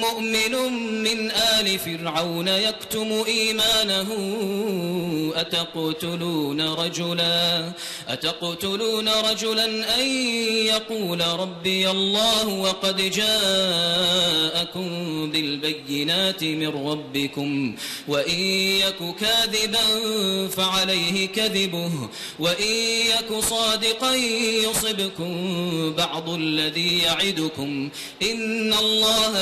مؤمن من آل فرعون يكتم إيمانه. أتقتلون رجلا؟ أتقتلون رجلا أن يقول ربي الله وقد جاءكم بالبينات من ربكم وإن يك كاذبا فعليه كذبه وإن يك صادقا يصبكم بعض الذي يعدكم. إن الله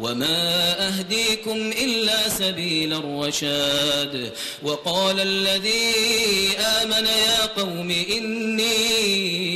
وما أهديكم إلا سبيل الرشاد وقال الذي آمن يا قوم إني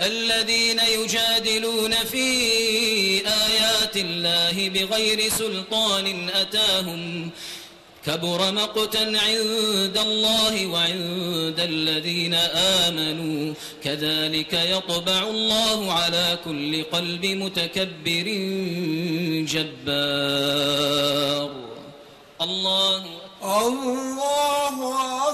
الذين يجادلون في آيات الله بغير سلطان أتاهم كبر مقتا عند الله وعند الذين آمنوا كذلك يطبع الله على كل قلب متكبر جبار. الله الله أكبر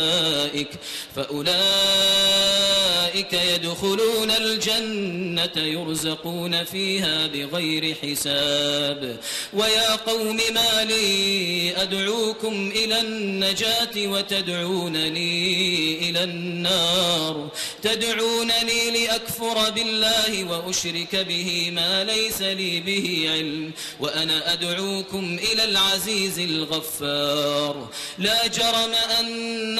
فأولئك يدخلون الجنة يرزقون فيها بغير حساب. ويا قوم ما لي أدعوكم إلى النجاة وتدعونني إلى النار. تدعونني لأكفر بالله وأشرك به ما ليس لي به علم وأنا أدعوكم إلى العزيز الغفار. لا جرم أن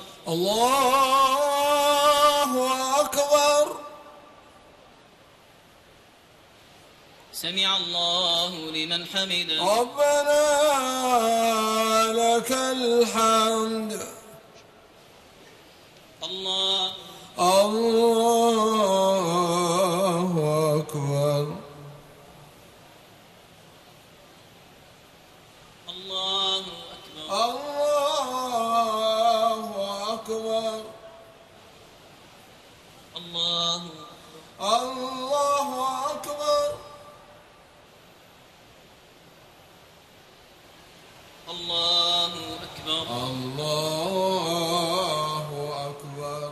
الله أكبر. سمع الله لمن حمده. ربنا لك الحمد. الله. الله أكبر الله أكبر الله أكبر الله الله أكبر الله أكبر الله أكبر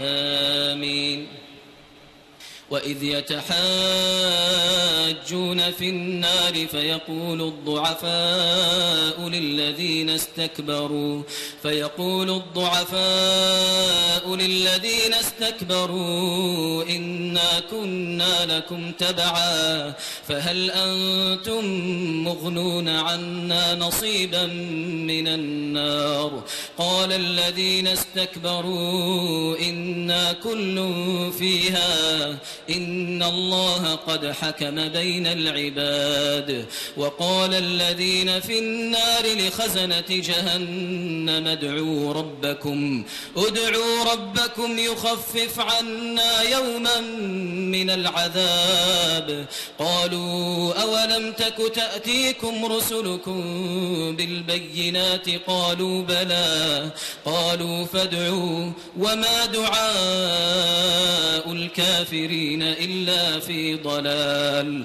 آمين. وإذ يتحاجون في النار فيقول الضعفاء للذين استكبروا فيقول الضعفاء للذين استكبروا إنا كنا لكم تبعا فهل أنتم مغنون عنا نصيبا من النار قال الذين استكبروا إنا كل فيها إن الله قد حكم بين العباد وقال الذين في النار لخزنة جهنم ادعوا ربكم ادعوا ربكم يخفف عنا يوما من العذاب قالوا أولم تك تأتيكم رسلكم بالبينات قالوا بلى قالوا فادعوا وما دعاء الكافرين إلا في ضلال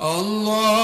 الله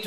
نهيت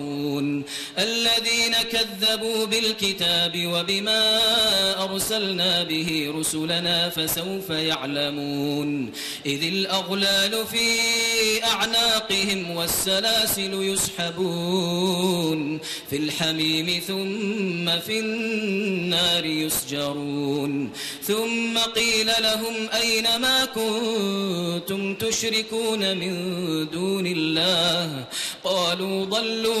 الذين كذبوا بالكتاب وبما أرسلنا به رسلنا فسوف يعلمون. إذ الأغلال في أعناقهم والسلاسل يسحبون. في الحميم ثم في النار يسجرون. ثم قيل لهم أين ما كنتم تشركون من دون الله؟ قالوا ضلوا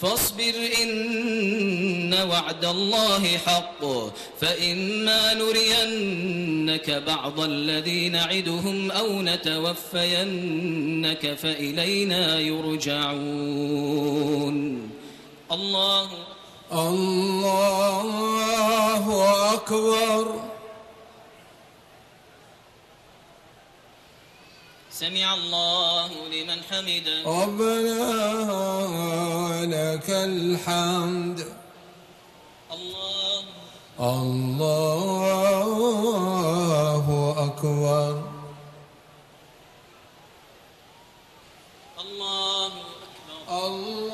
فاصبر إن وعد الله حق. فإما نرينك بعض الذي نعدهم أو نتوفينك فإلينا يرجعون. الله الله أكبر. سمع الله لمن حمده. ربنا لك الحمد. الله. الله أكبر. الله أكبر. الله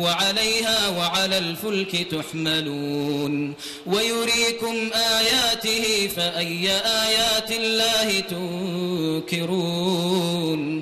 وعليها وعلى الفلك تحملون ويريكم آياته فأي آيات الله تنكرون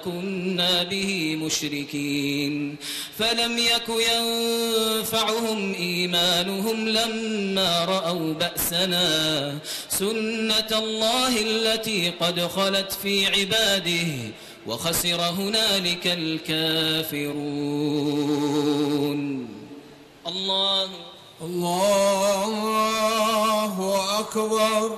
كنا به مشركين. فلم يك ينفعهم إيمانهم لما رأوا بأسنا. سنة الله التي قد خلت في عباده وخسر هنالك الكافرون. الله. الله أكبر.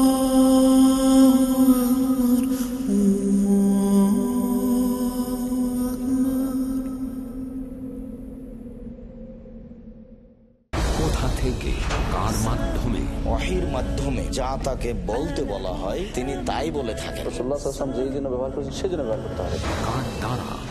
থেকে কার মাধ্যমে? অহির মাধ্যমে যা তাকে বলতে বলা হয় তিনি তাই বলে থাকেন। যেই জন্য ব্যবহার করছেন সেই জন্য ব্যবহার করতে হবে। কার দ্বারা?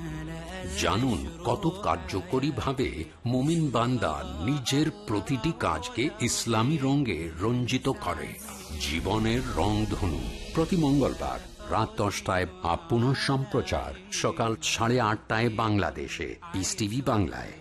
জানুন কত কার্যকরী ভাবে মোমিন বান্দা নিজের প্রতিটি কাজকে ইসলামী রঙে রঞ্জিত করে। জীবনের রংধনু প্রতি মঙ্গলবার রাত দশটায় আপন সম্প্রচার। সকাল সাড়ে আটটায় বাংলাদেশে। পিস টিভি বাংলায়।